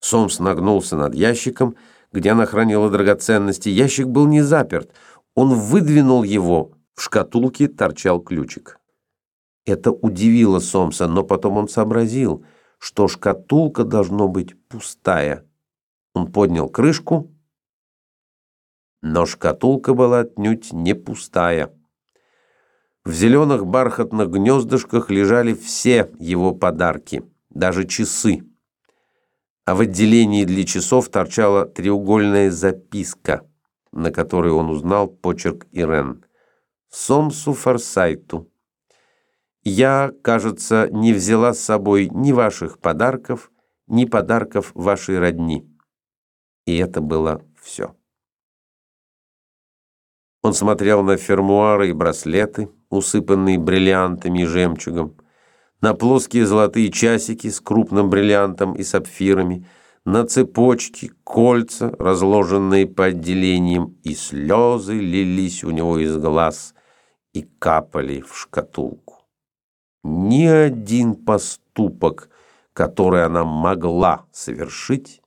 Сомс нагнулся над ящиком, где она хранила драгоценности. Ящик был не заперт. Он выдвинул его. В шкатулке торчал ключик. Это удивило Сомса, но потом он сообразил, что шкатулка должно быть пустая. Он поднял крышку, но шкатулка была отнюдь не пустая. В зеленых бархатных гнездышках лежали все его подарки, даже часы. А в отделении для часов торчала треугольная записка, на которой он узнал почерк Ирен. «Сомсу Форсайту. Я, кажется, не взяла с собой ни ваших подарков, ни подарков вашей родни». И это было все. Он смотрел на фермуары и браслеты, усыпанные бриллиантами и жемчугом, на плоские золотые часики с крупным бриллиантом и сапфирами, на цепочки, кольца, разложенные по отделениям, и слезы лились у него из глаз и капали в шкатулку. Ни один поступок, который она могла совершить,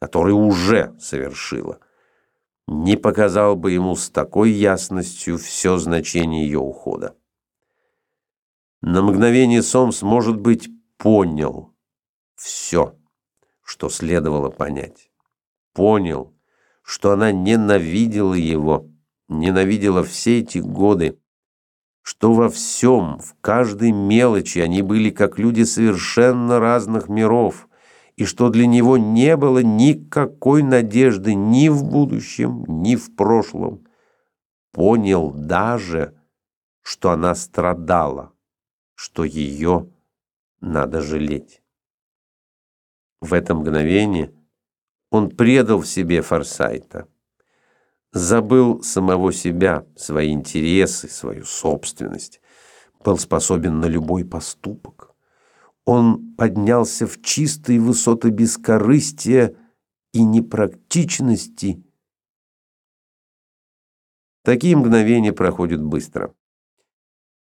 который уже совершила – не показал бы ему с такой ясностью все значение ее ухода. На мгновение Сомс, может быть, понял все, что следовало понять. Понял, что она ненавидела его, ненавидела все эти годы, что во всем, в каждой мелочи они были как люди совершенно разных миров – и что для него не было никакой надежды ни в будущем, ни в прошлом. Понял даже, что она страдала, что ее надо жалеть. В это мгновение он предал в себе Форсайта, забыл самого себя, свои интересы, свою собственность, был способен на любой поступок. Он поднялся в чистые высоты бескорыстия и непрактичности. Такие мгновения проходят быстро.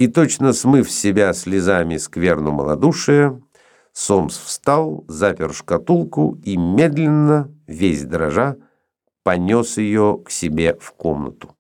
И точно смыв себя слезами скверну малодушия, Сомс встал, запер шкатулку и медленно, весь дрожа, понес ее к себе в комнату.